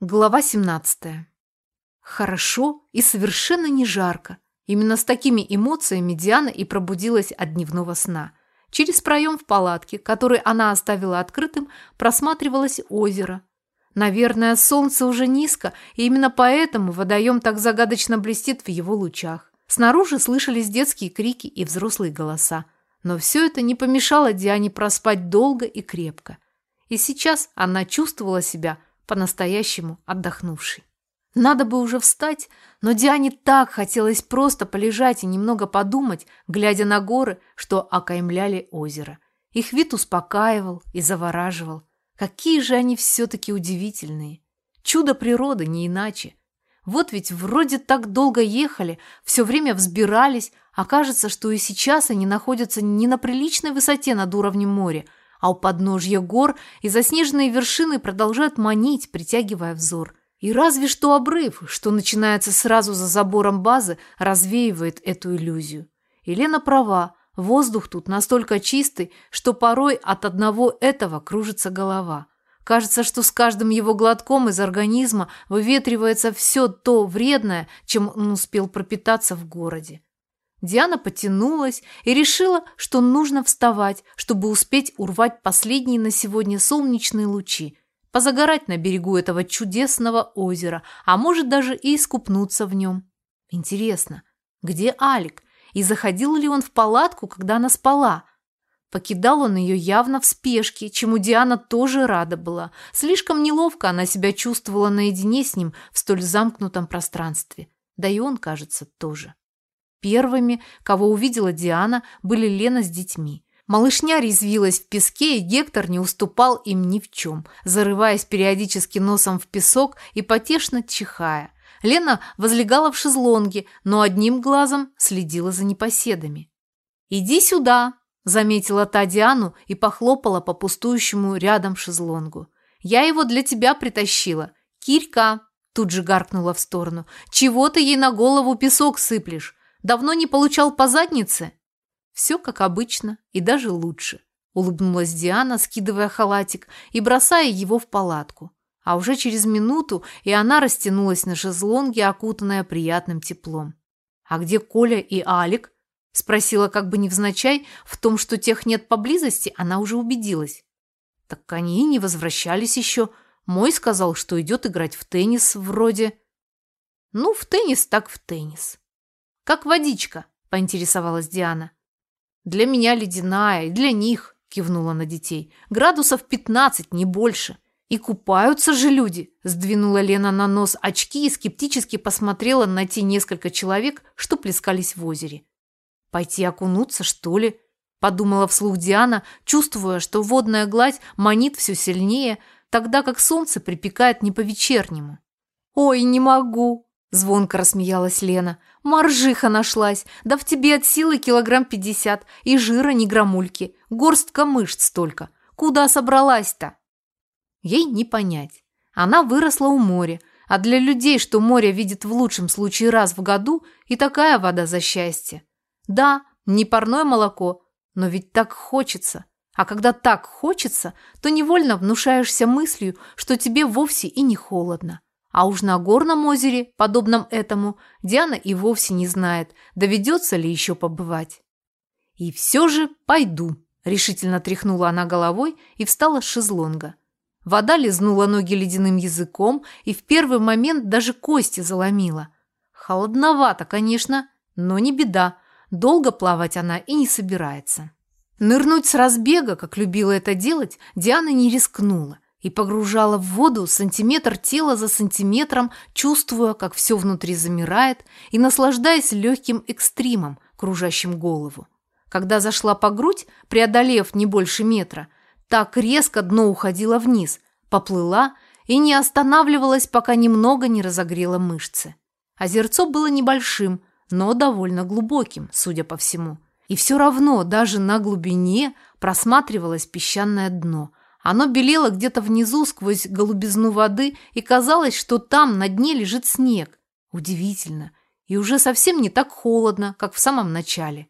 Глава 17. Хорошо и совершенно не жарко. Именно с такими эмоциями Диана и пробудилась от дневного сна. Через проем в палатке, который она оставила открытым, просматривалось озеро. Наверное, солнце уже низко, и именно поэтому водоем так загадочно блестит в его лучах. Снаружи слышались детские крики и взрослые голоса. Но все это не помешало Диане проспать долго и крепко. И сейчас она чувствовала себя – по-настоящему отдохнувший. Надо бы уже встать, но Диане так хотелось просто полежать и немного подумать, глядя на горы, что окаймляли озеро. Их вид успокаивал и завораживал. Какие же они все-таки удивительные. Чудо природы, не иначе. Вот ведь вроде так долго ехали, все время взбирались, а кажется, что и сейчас они находятся не на приличной высоте над уровнем моря, а у подножья гор и заснеженные вершины продолжают манить, притягивая взор. И разве что обрыв, что начинается сразу за забором базы, развеивает эту иллюзию. Елена права, воздух тут настолько чистый, что порой от одного этого кружится голова. Кажется, что с каждым его глотком из организма выветривается все то вредное, чем он успел пропитаться в городе. Диана потянулась и решила, что нужно вставать, чтобы успеть урвать последние на сегодня солнечные лучи, позагорать на берегу этого чудесного озера, а может даже и искупнуться в нем. Интересно, где Алик? И заходил ли он в палатку, когда она спала? Покидал он ее явно в спешке, чему Диана тоже рада была. Слишком неловко она себя чувствовала наедине с ним в столь замкнутом пространстве. Да и он, кажется, тоже. Первыми, кого увидела Диана, были Лена с детьми. Малышня резвилась в песке, и Гектор не уступал им ни в чем, зарываясь периодически носом в песок и потешно чихая. Лена возлегала в шезлонге, но одним глазом следила за непоседами. «Иди сюда!» – заметила та Диану и похлопала по пустующему рядом шезлонгу. «Я его для тебя притащила. Кирька!» – тут же гаркнула в сторону. «Чего ты ей на голову песок сыплешь? Давно не получал по заднице?» «Все как обычно и даже лучше», – улыбнулась Диана, скидывая халатик и бросая его в палатку. А уже через минуту и она растянулась на шезлонге, окутанная приятным теплом. «А где Коля и Алик?» – спросила как бы невзначай. В том, что тех нет поблизости, она уже убедилась. «Так они и не возвращались еще. Мой сказал, что идет играть в теннис вроде...» «Ну, в теннис так в теннис». «Как водичка?» – поинтересовалась Диана. «Для меня ледяная, и для них», – кивнула на детей. «Градусов пятнадцать, не больше». «И купаются же люди!» – сдвинула Лена на нос очки и скептически посмотрела на те несколько человек, что плескались в озере. «Пойти окунуться, что ли?» – подумала вслух Диана, чувствуя, что водная гладь манит все сильнее, тогда как солнце припекает не по-вечернему. «Ой, не могу!» – звонко рассмеялась Лена. Моржиха нашлась, да в тебе от силы килограмм пятьдесят, и жира ни грамульки, горстка мышц только. Куда собралась-то? Ей не понять. Она выросла у моря, а для людей, что море видит в лучшем случае раз в году, и такая вода за счастье. Да, не парное молоко, но ведь так хочется. А когда так хочется, то невольно внушаешься мыслью, что тебе вовсе и не холодно. А уж на горном озере, подобном этому, Диана и вовсе не знает, доведется ли еще побывать. «И все же пойду», – решительно тряхнула она головой и встала с шезлонга. Вода лизнула ноги ледяным языком и в первый момент даже кости заломила. Холодновато, конечно, но не беда, долго плавать она и не собирается. Нырнуть с разбега, как любила это делать, Диана не рискнула – и погружала в воду сантиметр тела за сантиметром, чувствуя, как все внутри замирает и наслаждаясь легким экстримом, кружащим голову. Когда зашла по грудь, преодолев не больше метра, так резко дно уходило вниз, поплыла и не останавливалась, пока немного не разогрела мышцы. Озерцо было небольшим, но довольно глубоким, судя по всему. И все равно даже на глубине просматривалось песчаное дно – оно белело где-то внизу сквозь голубизну воды, и казалось, что там на дне лежит снег. Удивительно. И уже совсем не так холодно, как в самом начале.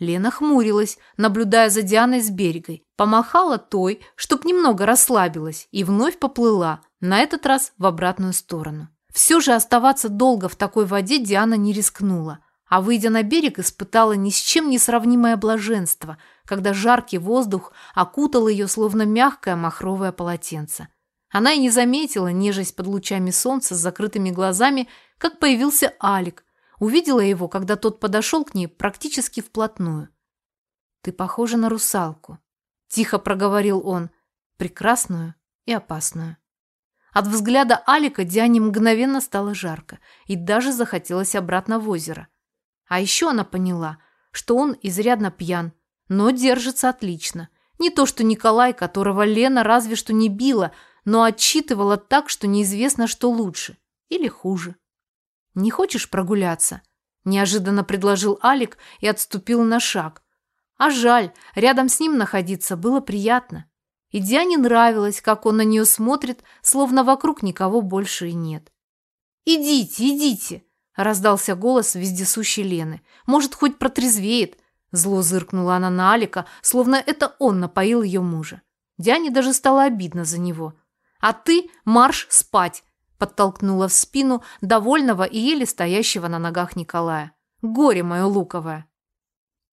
Лена хмурилась, наблюдая за Дианой с берега, помахала той, чтоб немного расслабилась, и вновь поплыла, На этот раз в обратную сторону. Все же оставаться долго в такой воде Диана не рискнула, а выйдя на берег, испытала ни с чем не сравнимое блаженство, когда жаркий воздух окутал ее, словно мягкое махровое полотенце. Она и не заметила, нежесть под лучами солнца с закрытыми глазами, как появился Алик. Увидела его, когда тот подошел к ней практически вплотную. «Ты похожа на русалку», – тихо проговорил он, прекрасную и опасную. От взгляда Алика Диане мгновенно стало жарко и даже захотелось обратно в озеро. А еще она поняла, что он изрядно пьян, но держится отлично. Не то что Николай, которого Лена разве что не била, но отчитывала так, что неизвестно, что лучше или хуже. «Не хочешь прогуляться?» – неожиданно предложил Алик и отступил на шаг. А жаль, рядом с ним находиться было приятно. И Диане нравилось, как он на нее смотрит, словно вокруг никого больше и нет. «Идите, идите!» – раздался голос вездесущей Лены. «Может, хоть протрезвеет?» Зло зыркнула она на Алика, словно это он напоил ее мужа. Диане даже стало обидно за него. «А ты марш спать!» – подтолкнула в спину довольного и еле стоящего на ногах Николая. «Горе мое луковое!»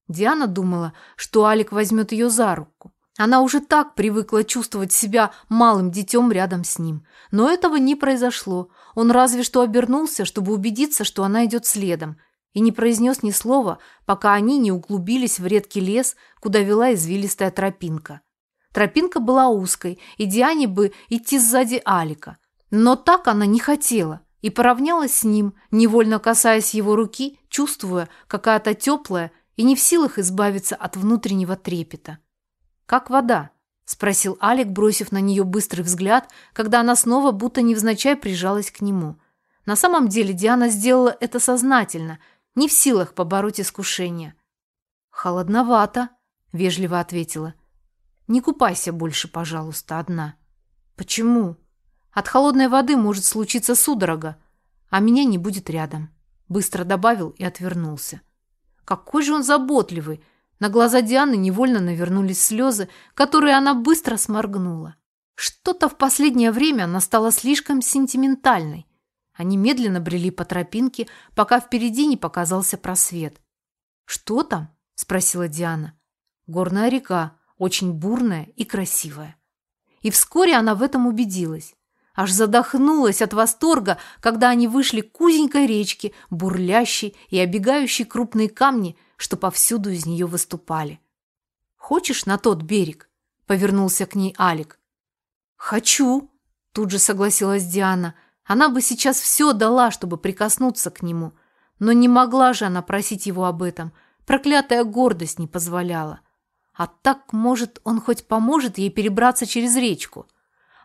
Диана думала, что Алик возьмет ее за руку. Она уже так привыкла чувствовать себя малым детем рядом с ним. Но этого не произошло. Он разве что обернулся, чтобы убедиться, что она идет следом, и не произнес ни слова, пока они не углубились в редкий лес, куда вела извилистая тропинка. Тропинка была узкой, и Диане бы идти сзади Алика. Но так она не хотела и поравнялась с ним, невольно касаясь его руки, чувствуя какая-то теплая и не в силах избавиться от внутреннего трепета. «Как вода?» – спросил Алик, бросив на нее быстрый взгляд, когда она снова будто невзначай прижалась к нему. На самом деле Диана сделала это сознательно, не в силах побороть искушение. «Холодновато», – вежливо ответила. «Не купайся больше, пожалуйста, одна». «Почему?» «От холодной воды может случиться судорога, а меня не будет рядом», – быстро добавил и отвернулся. «Какой же он заботливый!» На глаза Дианы невольно навернулись слезы, которые она быстро сморгнула. Что-то в последнее время она стала слишком сентиментальной. Они медленно брели по тропинке, пока впереди не показался просвет. «Что там?» – спросила Диана. «Горная река, очень бурная и красивая». И вскоре она в этом убедилась. Аж задохнулась от восторга, когда они вышли к узенькой речке, бурлящей и обегающей крупные камни – что повсюду из нее выступали. «Хочешь на тот берег?» – повернулся к ней Алик. «Хочу!» – тут же согласилась Диана. Она бы сейчас все дала, чтобы прикоснуться к нему. Но не могла же она просить его об этом. Проклятая гордость не позволяла. А так, может, он хоть поможет ей перебраться через речку.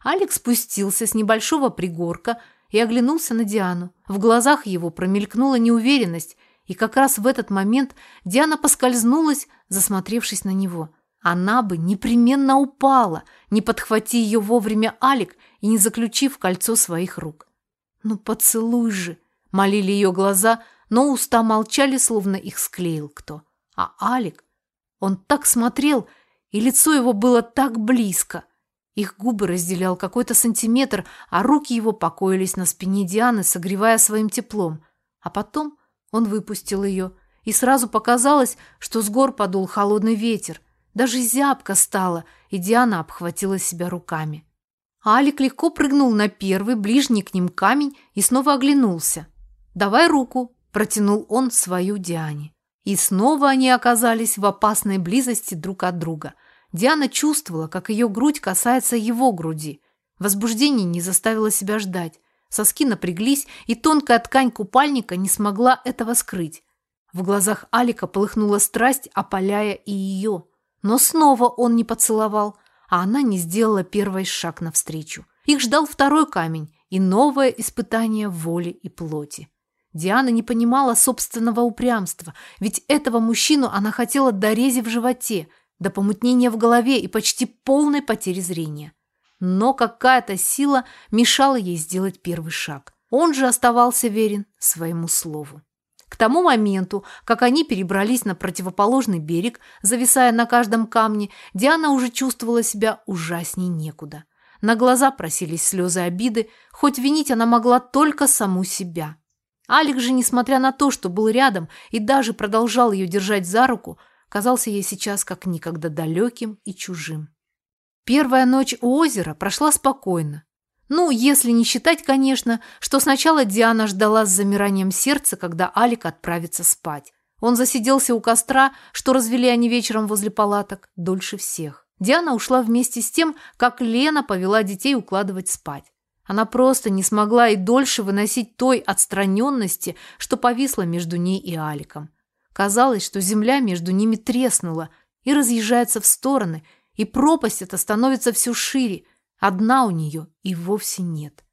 Алекс спустился с небольшого пригорка и оглянулся на Диану. В глазах его промелькнула неуверенность, и как раз в этот момент Диана поскользнулась, засмотревшись на него. Она бы непременно упала, не подхвати ее вовремя Алик и не заключив кольцо своих рук. «Ну поцелуй же!» – молили ее глаза, но уста молчали, словно их склеил кто. А Алик, он так смотрел, и лицо его было так близко. Их губы разделял какой-то сантиметр, а руки его покоились на спине Дианы, согревая своим теплом. А потом он выпустил ее, и сразу показалось, что с гор подул холодный ветер. Даже зябко стало, и Диана обхватила себя руками. Алик легко прыгнул на первый, ближний к ним камень и снова оглянулся. «Давай руку», – протянул он свою Диане. И снова они оказались в опасной близости друг от друга. Диана чувствовала, как ее грудь касается его груди. Возбуждение не заставило себя ждать. Соски напряглись, и тонкая ткань купальника не смогла этого скрыть. В глазах Алика полыхнула страсть, опаляя и ее. Но снова он не поцеловал, а она не сделала первый шаг навстречу. Их ждал второй камень и новое испытание воли и плоти. Диана не понимала собственного упрямства, ведь этого мужчину она хотела до рези в животе, до помутнения в голове и почти полной потери зрения но какая-то сила мешала ей сделать первый шаг. Он же оставался верен своему слову. К тому моменту, как они перебрались на противоположный берег, зависая на каждом камне, Диана уже чувствовала себя ужасней некуда. На глаза просились слезы обиды, хоть винить она могла только саму себя. Алик же, несмотря на то, что был рядом и даже продолжал ее держать за руку, казался ей сейчас как никогда далеким и чужим. Первая ночь у озера прошла спокойно. Ну, если не считать, конечно, что сначала Диана ждала с замиранием сердца, когда Алик отправится спать. Он засиделся у костра, что развели они вечером возле палаток, дольше всех. Диана ушла вместе с тем, как Лена повела детей укладывать спать. Она просто не смогла и дольше выносить той отстраненности, что повисла между ней и Аликом. Казалось, что земля между ними треснула и разъезжается в стороны, и пропасть эта становится все шире, одна у нее и вовсе нет.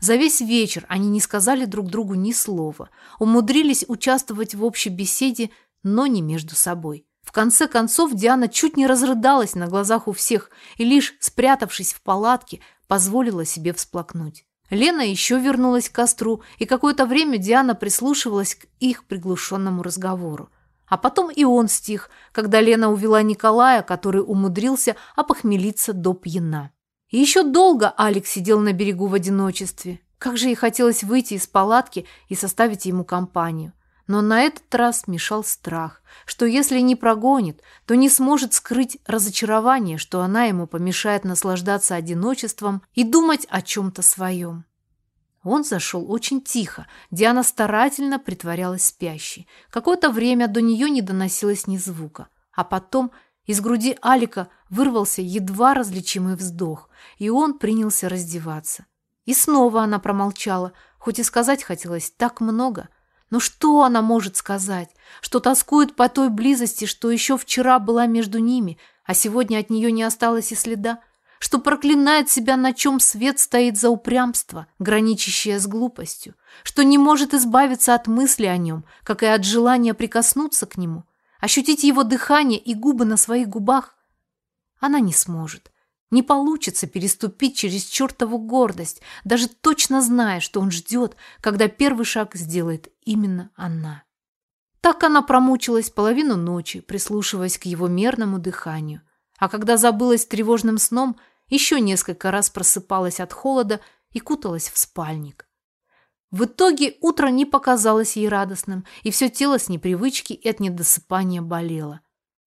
За весь вечер они не сказали друг другу ни слова, умудрились участвовать в общей беседе, но не между собой. В конце концов Диана чуть не разрыдалась на глазах у всех и лишь спрятавшись в палатке, позволила себе всплакнуть. Лена еще вернулась к костру, и какое-то время Диана прислушивалась к их приглушенному разговору. А потом и он стих, когда Лена увела Николая, который умудрился опохмелиться до пьяна. И еще долго Алекс сидел на берегу в одиночестве. Как же ей хотелось выйти из палатки и составить ему компанию. Но на этот раз мешал страх, что если не прогонит, то не сможет скрыть разочарование, что она ему помешает наслаждаться одиночеством и думать о чем-то своем. Он зашел очень тихо. Диана старательно притворялась спящей. Какое-то время до нее не доносилось ни звука. А потом из груди Алика вырвался едва различимый вздох, и он принялся раздеваться. И снова она промолчала, хоть и сказать хотелось так много – но что она может сказать? Что тоскует по той близости, что еще вчера была между ними, а сегодня от нее не осталось и следа? Что проклинает себя, на чем свет стоит за упрямство, граничащее с глупостью? Что не может избавиться от мысли о нем, как и от желания прикоснуться к нему? Ощутить его дыхание и губы на своих губах? Она не сможет. Не получится переступить через чертову гордость, даже точно зная, что он ждет, когда первый шаг сделает именно она. Так она промучилась половину ночи, прислушиваясь к его мерному дыханию. А когда забылась тревожным сном, еще несколько раз просыпалась от холода и куталась в спальник. В итоге утро не показалось ей радостным, и все тело с непривычки и от недосыпания болело.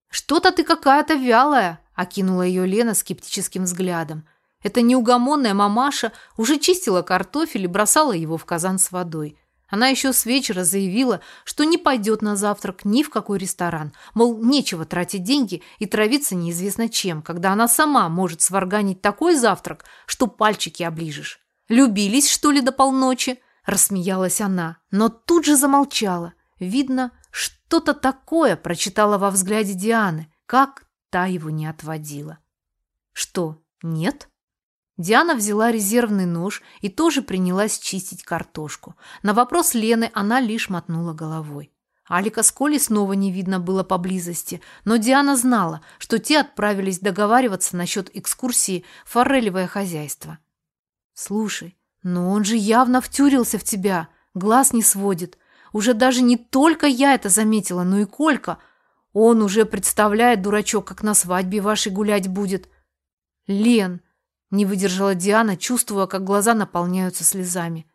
«Что-то ты какая-то вялая!» – окинула ее Лена скептическим взглядом. Эта неугомонная мамаша уже чистила картофель и бросала его в казан с водой. Она еще с вечера заявила, что не пойдет на завтрак ни в какой ресторан, мол, нечего тратить деньги и травиться неизвестно чем, когда она сама может сварганить такой завтрак, что пальчики оближешь. «Любились, что ли, до полночи?» – рассмеялась она, но тут же замолчала. Видно, что-то такое прочитала во взгляде Дианы, как та его не отводила. Что, нет? Диана взяла резервный нож и тоже принялась чистить картошку. На вопрос Лены она лишь мотнула головой. Алика с Колей снова не видно было поблизости, но Диана знала, что те отправились договариваться насчет экскурсии в форелевое хозяйство. «Слушай, но он же явно втюрился в тебя, глаз не сводит. Уже даже не только я это заметила, но и Колька. Он уже представляет, дурачок, как на свадьбе вашей гулять будет. Лен, не выдержала Диана, чувствуя, как глаза наполняются слезами.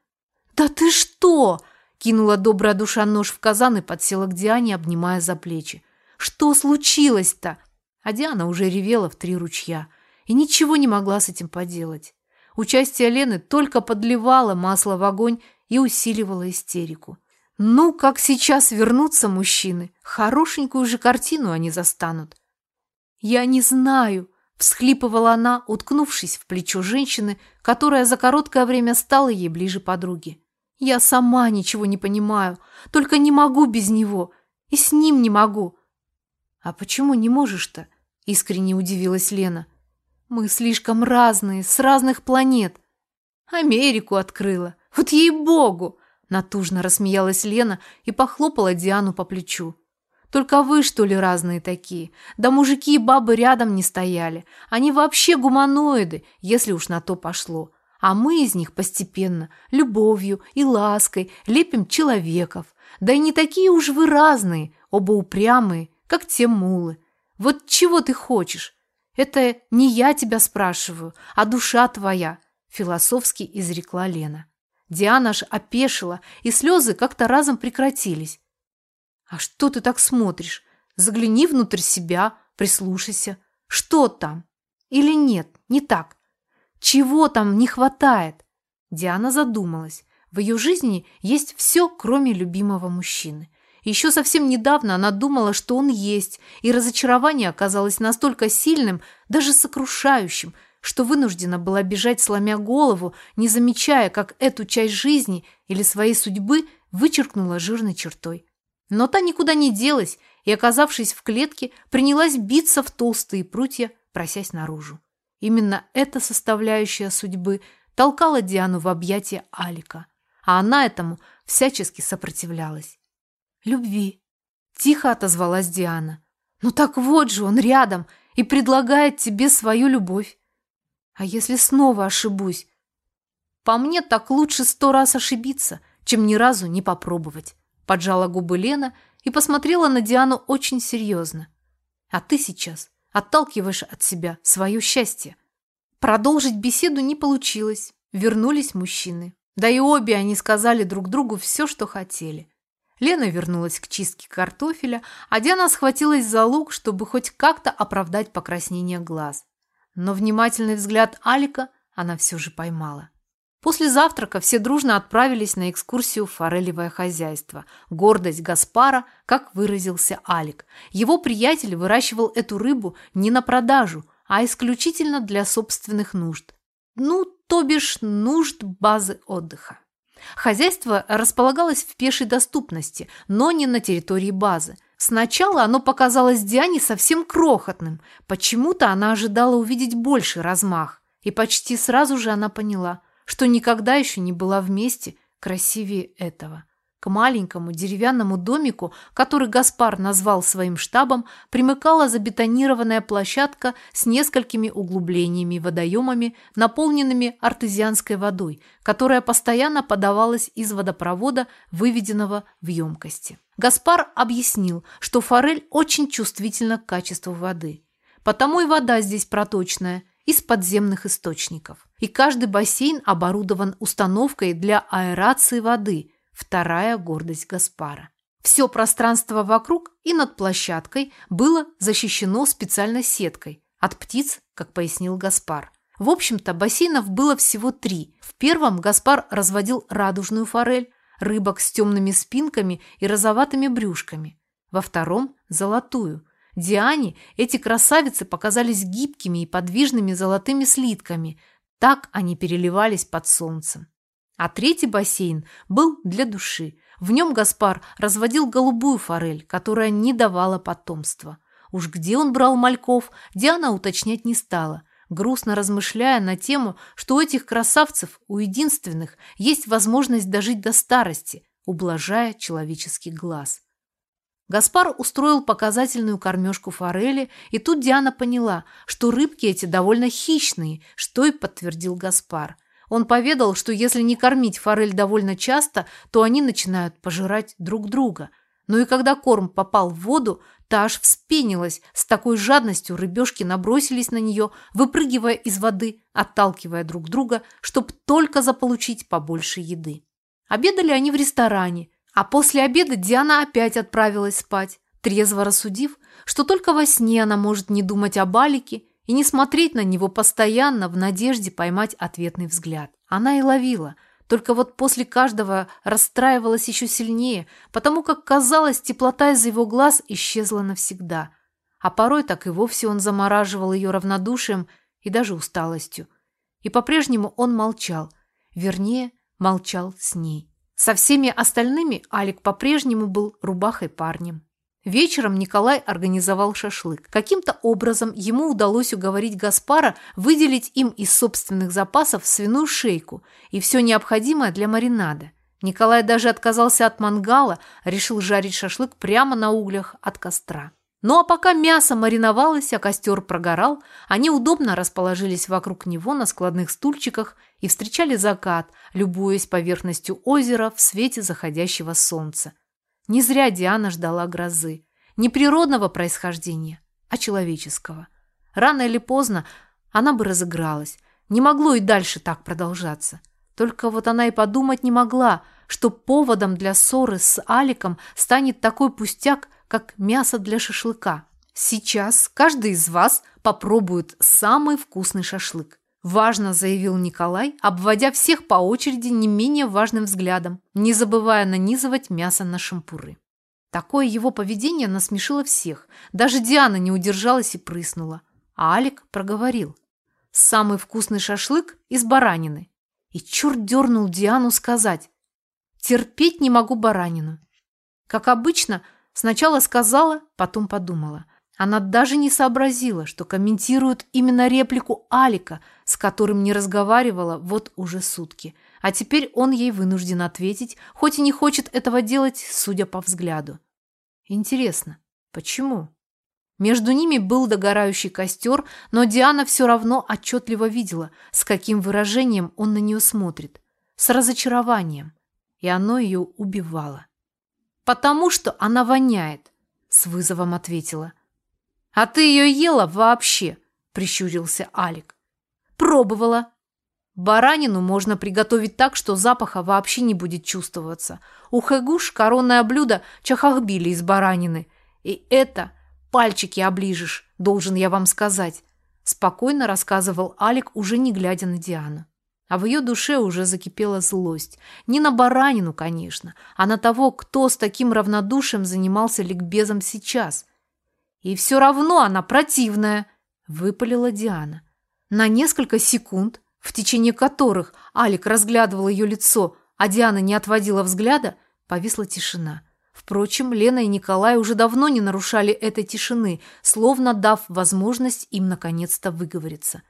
Да ты что? Кинула добрая душа нож в казан и подсела к Диане, обнимая за плечи. Что случилось-то? А Диана уже ревела в три ручья и ничего не могла с этим поделать. Участие Лены только подливало масло в огонь и усиливало истерику. Ну, как сейчас вернутся мужчины, хорошенькую же картину они застанут. Я не знаю, всхлипывала она, уткнувшись в плечо женщины, которая за короткое время стала ей ближе подруги. Я сама ничего не понимаю, только не могу без него, и с ним не могу. А почему не можешь-то? Искренне удивилась Лена. Мы слишком разные, с разных планет. Америку открыла. Вот ей-богу! Натужно рассмеялась Лена и похлопала Диану по плечу. Только вы, что ли, разные такие? Да мужики и бабы рядом не стояли. Они вообще гуманоиды, если уж на то пошло. А мы из них постепенно, любовью и лаской, лепим человеков. Да и не такие уж вы разные, оба упрямые, как те мулы. Вот чего ты хочешь? Это не я тебя спрашиваю, а душа твоя, философски изрекла Лена. Диана аж опешила, и слезы как-то разом прекратились. А что ты так смотришь? Загляни внутрь себя, прислушайся. Что там? Или нет, не так? Чего там не хватает? Диана задумалась. В ее жизни есть все, кроме любимого мужчины. Еще совсем недавно она думала, что он есть, и разочарование оказалось настолько сильным, даже сокрушающим, что вынуждена была бежать, сломя голову, не замечая, как эту часть жизни или своей судьбы вычеркнула жирной чертой. Но та никуда не делась и, оказавшись в клетке, принялась биться в толстые прутья, просясь наружу. Именно эта составляющая судьбы толкала Диану в объятия Алика, а она этому всячески сопротивлялась. «Любви», – тихо отозвалась Диана. «Ну так вот же он рядом и предлагает тебе свою любовь. А если снова ошибусь? По мне так лучше сто раз ошибиться, чем ни разу не попробовать». Поджала губы Лена и посмотрела на Диану очень серьезно. А ты сейчас отталкиваешь от себя свое счастье. Продолжить беседу не получилось. Вернулись мужчины. Да и обе они сказали друг другу все, что хотели. Лена вернулась к чистке картофеля, а Диана схватилась за лук, чтобы хоть как-то оправдать покраснение глаз. Но внимательный взгляд Алика она все же поймала. После завтрака все дружно отправились на экскурсию в форелевое хозяйство. Гордость Гаспара, как выразился Алик. Его приятель выращивал эту рыбу не на продажу, а исключительно для собственных нужд. Ну, то бишь нужд базы отдыха. Хозяйство располагалось в пешей доступности, но не на территории базы. Сначала оно показалось Диане совсем крохотным. Почему-то она ожидала увидеть больший размах. И почти сразу же она поняла – что никогда еще не была вместе красивее этого. К маленькому деревянному домику, который Гаспар назвал своим штабом, примыкала забетонированная площадка с несколькими углублениями водоемами, наполненными артезианской водой, которая постоянно подавалась из водопровода, выведенного в емкости. Гаспар объяснил, что форель очень чувствительна к качеству воды. Потому и вода здесь проточная, из подземных источников. И каждый бассейн оборудован установкой для аэрации воды, вторая гордость Гаспара. Все пространство вокруг и над площадкой было защищено специальной сеткой от птиц, как пояснил Гаспар. В общем-то, бассейнов было всего три. В первом Гаспар разводил радужную форель, рыбок с темными спинками и розоватыми брюшками. Во втором – золотую, Диане эти красавицы показались гибкими и подвижными золотыми слитками. Так они переливались под солнцем. А третий бассейн был для души. В нем Гаспар разводил голубую форель, которая не давала потомства. Уж где он брал мальков, Диана уточнять не стала, грустно размышляя на тему, что у этих красавцев, у единственных, есть возможность дожить до старости, ублажая человеческий глаз. Гаспар устроил показательную кормежку форели, и тут Диана поняла, что рыбки эти довольно хищные, что и подтвердил Гаспар. Он поведал, что если не кормить форель довольно часто, то они начинают пожирать друг друга. Но и когда корм попал в воду, та аж вспенилась, с такой жадностью рыбешки набросились на нее, выпрыгивая из воды, отталкивая друг друга, чтобы только заполучить побольше еды. Обедали они в ресторане – а после обеда Диана опять отправилась спать, трезво рассудив, что только во сне она может не думать о Балике и не смотреть на него постоянно в надежде поймать ответный взгляд. Она и ловила, только вот после каждого расстраивалась еще сильнее, потому как, казалось, теплота из его глаз исчезла навсегда. А порой так и вовсе он замораживал ее равнодушием и даже усталостью. И по-прежнему он молчал, вернее, молчал с ней. Со всеми остальными Алик по-прежнему был рубахой парнем. Вечером Николай организовал шашлык. Каким-то образом ему удалось уговорить Гаспара выделить им из собственных запасов свиную шейку и все необходимое для маринада. Николай даже отказался от мангала, решил жарить шашлык прямо на углях от костра. Ну а пока мясо мариновалось, а костер прогорал, они удобно расположились вокруг него на складных стульчиках и встречали закат, любуясь поверхностью озера в свете заходящего солнца. Не зря Диана ждала грозы. Не природного происхождения, а человеческого. Рано или поздно она бы разыгралась. Не могло и дальше так продолжаться. Только вот она и подумать не могла, что поводом для ссоры с Аликом станет такой пустяк, как мясо для шашлыка. Сейчас каждый из вас попробует самый вкусный шашлык. Важно заявил Николай, обводя всех по очереди не менее важным взглядом, не забывая нанизывать мясо на шампуры. Такое его поведение насмешило всех. Даже Диана не удержалась и прыснула. А Алик проговорил. «Самый вкусный шашлык из баранины». И черт дернул Диану сказать. «Терпеть не могу баранину». Как обычно, сначала сказала, потом подумала. Она даже не сообразила, что комментирует именно реплику Алика, с которым не разговаривала вот уже сутки. А теперь он ей вынужден ответить, хоть и не хочет этого делать, судя по взгляду. Интересно, почему? Между ними был догорающий костер, но Диана все равно отчетливо видела, с каким выражением он на нее смотрит. С разочарованием. И оно ее убивало. «Потому что она воняет», — с вызовом ответила. «А ты ее ела вообще?» – прищурился Алик. «Пробовала». Баранину можно приготовить так, что запаха вообще не будет чувствоваться. У хэгуш коронное блюдо чахахбили из баранины. И это пальчики оближешь, должен я вам сказать. Спокойно рассказывал Алик, уже не глядя на Диану. А в ее душе уже закипела злость. Не на баранину, конечно, а на того, кто с таким равнодушием занимался ликбезом сейчас. И все равно она противная, выпалила Диана. На несколько секунд, в течение которых Алик разглядывал ее лицо, а Диана не отводила взгляда, повисла тишина. Впрочем, Лена и Николай уже давно не нарушали этой тишины, словно дав возможность им наконец-то выговориться.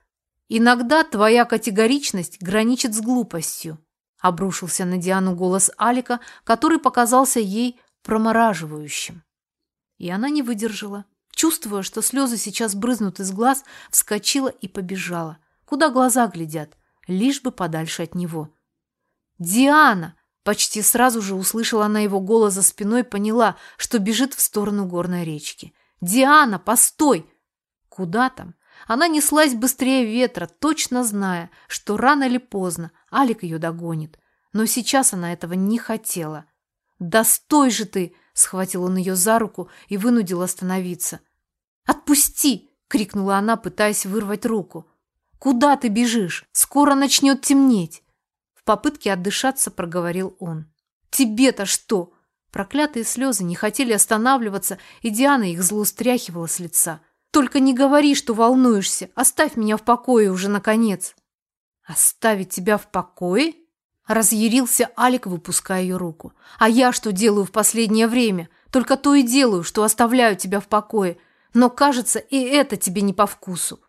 «Иногда твоя категоричность граничит с глупостью», – обрушился на Диану голос Алика, который показался ей промораживающим. И она не выдержала. Чувствуя, что слезы сейчас брызнут из глаз, вскочила и побежала. Куда глаза глядят? Лишь бы подальше от него. «Диана!» Почти сразу же услышала она его голос за спиной, поняла, что бежит в сторону горной речки. «Диана, постой!» Куда там? Она неслась быстрее ветра, точно зная, что рано или поздно Алик ее догонит. Но сейчас она этого не хотела. «Да стой же ты!» – схватил он ее за руку и вынудил остановиться. «Отпусти!» – крикнула она, пытаясь вырвать руку. «Куда ты бежишь? Скоро начнет темнеть!» В попытке отдышаться проговорил он. «Тебе-то что?» Проклятые слезы не хотели останавливаться, и Диана их зло стряхивала с лица. «Только не говори, что волнуешься. Оставь меня в покое уже, наконец!» «Оставить тебя в покое?» Разъярился Алик, выпуская ее руку. «А я что делаю в последнее время? Только то и делаю, что оставляю тебя в покое. Но, кажется, и это тебе не по вкусу.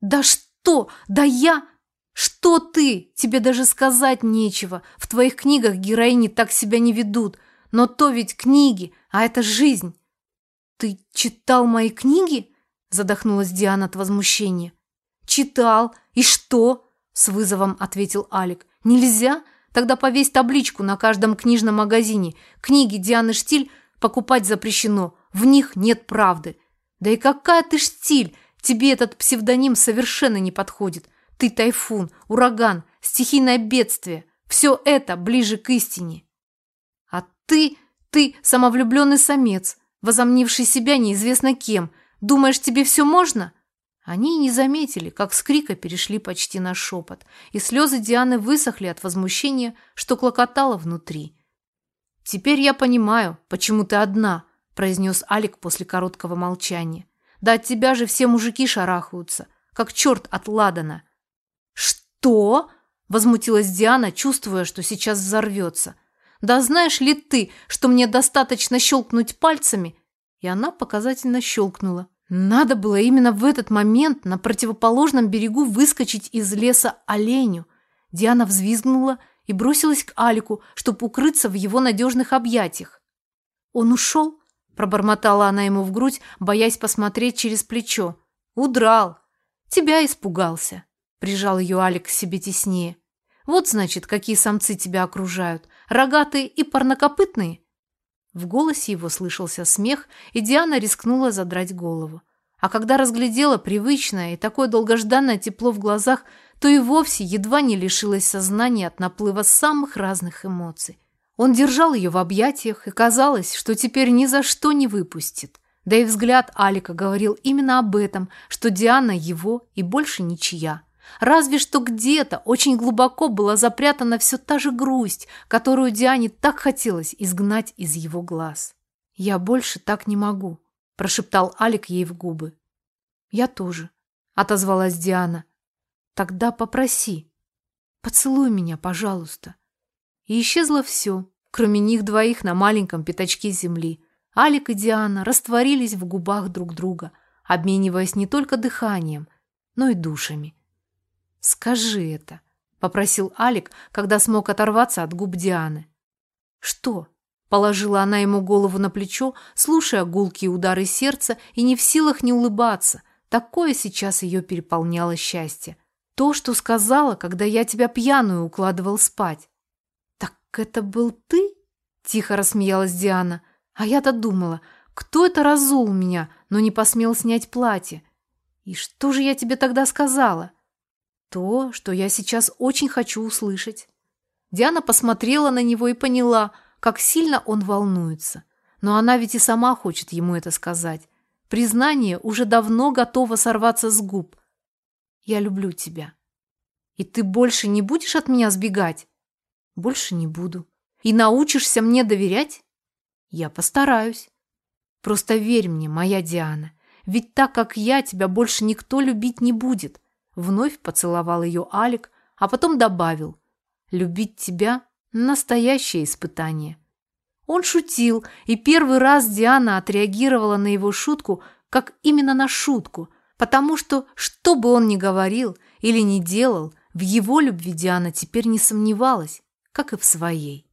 Да что? Да я... Что ты? Тебе даже сказать нечего. В твоих книгах героини так себя не ведут. Но то ведь книги, а это жизнь. Ты читал мои книги? Задохнулась Диана от возмущения. Читал. И что? С вызовом ответил Алик. Нельзя? Тогда повесь табличку на каждом книжном магазине. Книги Дианы Штиль покупать запрещено. В них нет правды. Да и какая ты штиль! Тебе этот псевдоним совершенно не подходит. Ты тайфун, ураган, стихийное бедствие. Все это ближе к истине. А ты, ты самовлюбленный самец, возомнивший себя неизвестно кем. Думаешь, тебе все можно? Они не заметили, как с крика перешли почти на шепот, и слезы Дианы высохли от возмущения, что клокотало внутри. «Теперь я понимаю, почему ты одна», произнес Алик после короткого молчания. Да от тебя же все мужики шарахаются, как черт от Ладана. Что? Возмутилась Диана, чувствуя, что сейчас взорвется. Да знаешь ли ты, что мне достаточно щелкнуть пальцами? И она показательно щелкнула. Надо было именно в этот момент на противоположном берегу выскочить из леса оленю. Диана взвизгнула и бросилась к Алику, чтобы укрыться в его надежных объятиях. Он ушел, Пробормотала она ему в грудь, боясь посмотреть через плечо. «Удрал! Тебя испугался!» Прижал ее Алик к себе теснее. «Вот, значит, какие самцы тебя окружают. Рогатые и парнокопытные?» В голосе его слышался смех, и Диана рискнула задрать голову. А когда разглядела привычное и такое долгожданное тепло в глазах, то и вовсе едва не лишилась сознания от наплыва самых разных эмоций. Он держал ее в объятиях, и казалось, что теперь ни за что не выпустит. Да и взгляд Алика говорил именно об этом, что Диана его и больше ничья. Разве что где-то очень глубоко была запрятана все та же грусть, которую Диане так хотелось изгнать из его глаз. «Я больше так не могу», – прошептал Алик ей в губы. «Я тоже», – отозвалась Диана. «Тогда попроси. Поцелуй меня, пожалуйста». И исчезло все, кроме них двоих на маленьком пятачке земли. Алик и Диана растворились в губах друг друга, обмениваясь не только дыханием, но и душами. «Скажи это», — попросил Алик, когда смог оторваться от губ Дианы. «Что?» — положила она ему голову на плечо, слушая гулкие удары сердца и не в силах не улыбаться. Такое сейчас ее переполняло счастье. «То, что сказала, когда я тебя пьяную укладывал спать». «Так это был ты?» — тихо рассмеялась Диана. «А я-то думала, кто это разул меня, но не посмел снять платье? И что же я тебе тогда сказала?» То, что я сейчас очень хочу услышать. Диана посмотрела на него и поняла, как сильно он волнуется. Но она ведь и сама хочет ему это сказать. Признание уже давно готово сорваться с губ. «Я люблю тебя». «И ты больше не будешь от меня сбегать?» «Больше не буду». «И научишься мне доверять?» «Я постараюсь». «Просто верь мне, моя Диана, ведь так, как я, тебя больше никто любить не будет. Вновь поцеловал ее Алик, а потом добавил «Любить тебя – настоящее испытание». Он шутил, и первый раз Диана отреагировала на его шутку как именно на шутку, потому что, что бы он ни говорил или ни делал, в его любви Диана теперь не сомневалась, как и в своей.